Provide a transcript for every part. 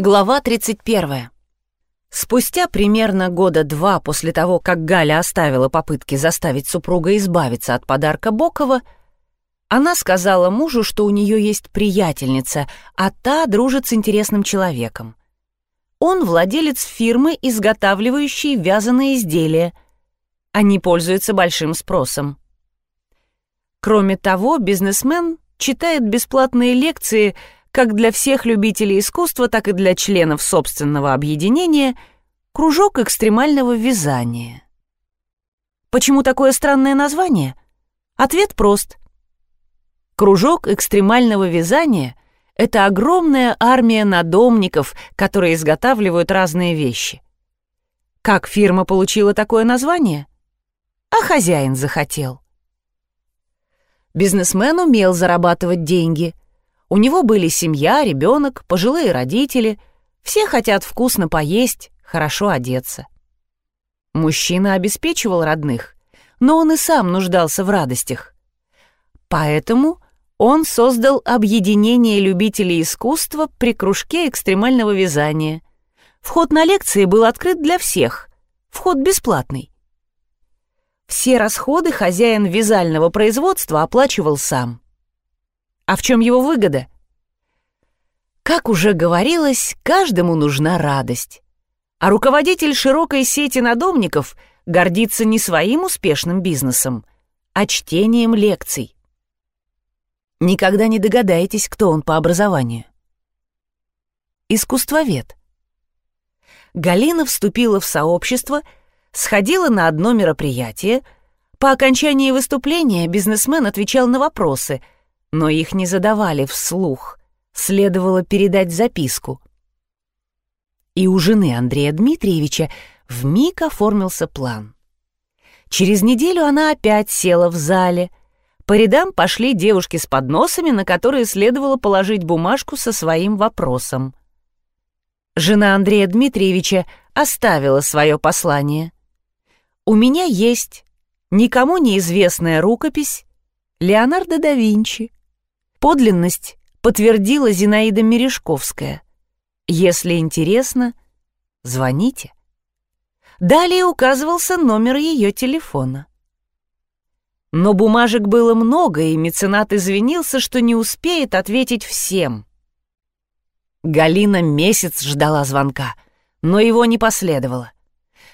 Глава 31. Спустя примерно года два после того, как Галя оставила попытки заставить супруга избавиться от подарка Бокова, она сказала мужу, что у нее есть приятельница, а та дружит с интересным человеком. Он владелец фирмы, изготавливающей вязаные изделия. Они пользуются большим спросом. Кроме того, бизнесмен читает бесплатные лекции – как для всех любителей искусства, так и для членов собственного объединения, кружок экстремального вязания. Почему такое странное название? Ответ прост. Кружок экстремального вязания — это огромная армия надомников, которые изготавливают разные вещи. Как фирма получила такое название? А хозяин захотел. Бизнесмен умел зарабатывать деньги — у него были семья, ребенок, пожилые родители. Все хотят вкусно поесть, хорошо одеться. Мужчина обеспечивал родных, но он и сам нуждался в радостях. Поэтому он создал объединение любителей искусства при кружке экстремального вязания. Вход на лекции был открыт для всех, вход бесплатный. Все расходы хозяин вязального производства оплачивал сам. А в чем его выгода? Как уже говорилось, каждому нужна радость. А руководитель широкой сети надомников гордится не своим успешным бизнесом, а чтением лекций. Никогда не догадаетесь, кто он по образованию. Искусствовед. Галина вступила в сообщество, сходила на одно мероприятие. По окончании выступления бизнесмен отвечал на вопросы — но их не задавали вслух, следовало передать записку. И у жены Андрея Дмитриевича вмиг оформился план. Через неделю она опять села в зале. По рядам пошли девушки с подносами, на которые следовало положить бумажку со своим вопросом. Жена Андрея Дмитриевича оставила свое послание. «У меня есть никому неизвестная рукопись Леонардо да Винчи. Подлинность подтвердила Зинаида Мережковская. Если интересно, звоните. Далее указывался номер ее телефона. Но бумажек было много, и меценат извинился, что не успеет ответить всем. Галина месяц ждала звонка, но его не последовало.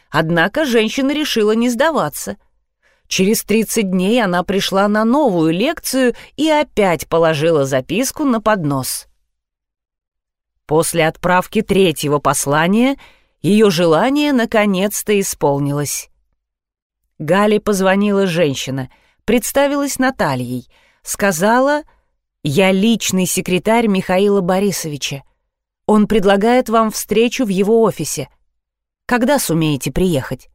Однако женщина решила не сдаваться — Через 30 дней она пришла на новую лекцию и опять положила записку на поднос. После отправки третьего послания ее желание наконец-то исполнилось. Гале позвонила женщина, представилась Натальей, сказала «Я личный секретарь Михаила Борисовича. Он предлагает вам встречу в его офисе. Когда сумеете приехать?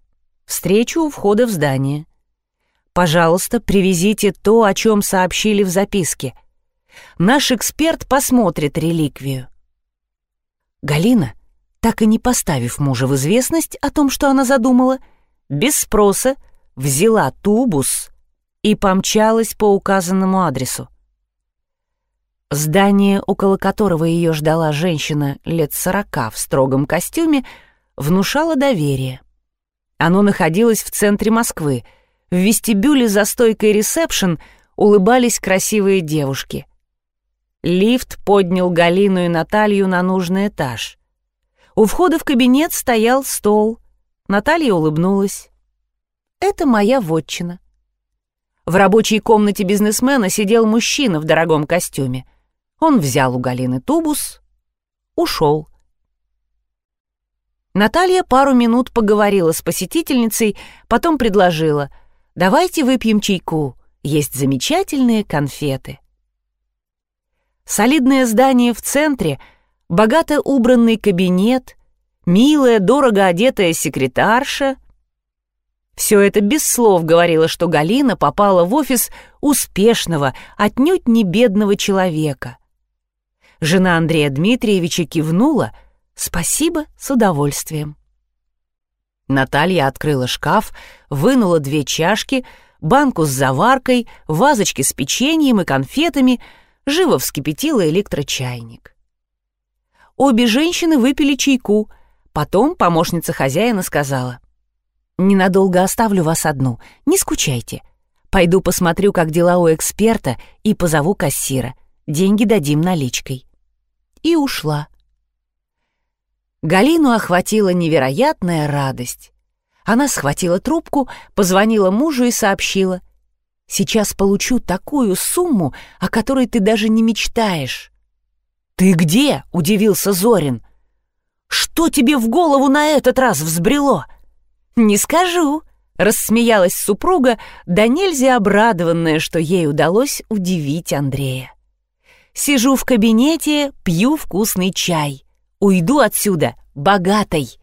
Встречу у входа в здание». Пожалуйста, привезите то, о чем сообщили в записке. Наш эксперт посмотрит реликвию. Галина, так и не поставив мужа в известность о том, что она задумала, без спроса взяла тубус и помчалась по указанному адресу. Здание, около которого ее ждала женщина лет сорока в строгом костюме, внушало доверие. Оно находилось в центре Москвы — в вестибюле за стойкой ресепшн улыбались красивые девушки. Лифт поднял Галину и Наталью на нужный этаж. У входа в кабинет стоял стол. Наталья улыбнулась. «Это моя вотчина». В рабочей комнате бизнесмена сидел мужчина в дорогом костюме. Он взял у Галины тубус, ушел. Наталья пару минут поговорила с посетительницей, потом предложила — Давайте выпьем чайку. Есть замечательные конфеты. Солидное здание в центре, богато убранный кабинет, милая, дорого одетая секретарша. Все это без слов говорило, что Галина попала в офис успешного, отнюдь не бедного человека. Жена Андрея Дмитриевича кивнула «Спасибо, с удовольствием». Наталья открыла шкаф, вынула две чашки, банку с заваркой, вазочки с печеньем и конфетами, живо вскипятила электрочайник. Обе женщины выпили чайку. Потом помощница хозяина сказала. «Ненадолго оставлю вас одну, не скучайте. Пойду посмотрю, как дела у эксперта, и позову кассира. Деньги дадим наличкой». И ушла. Галину охватила невероятная радость. Она схватила трубку, позвонила мужу и сообщила. «Сейчас получу такую сумму, о которой ты даже не мечтаешь». «Ты где?» — удивился Зорин. «Что тебе в голову на этот раз взбрело?» «Не скажу», — рассмеялась супруга, да нельзя обрадованная, что ей удалось удивить Андрея. «Сижу в кабинете, пью вкусный чай. Уйду отсюда богатой».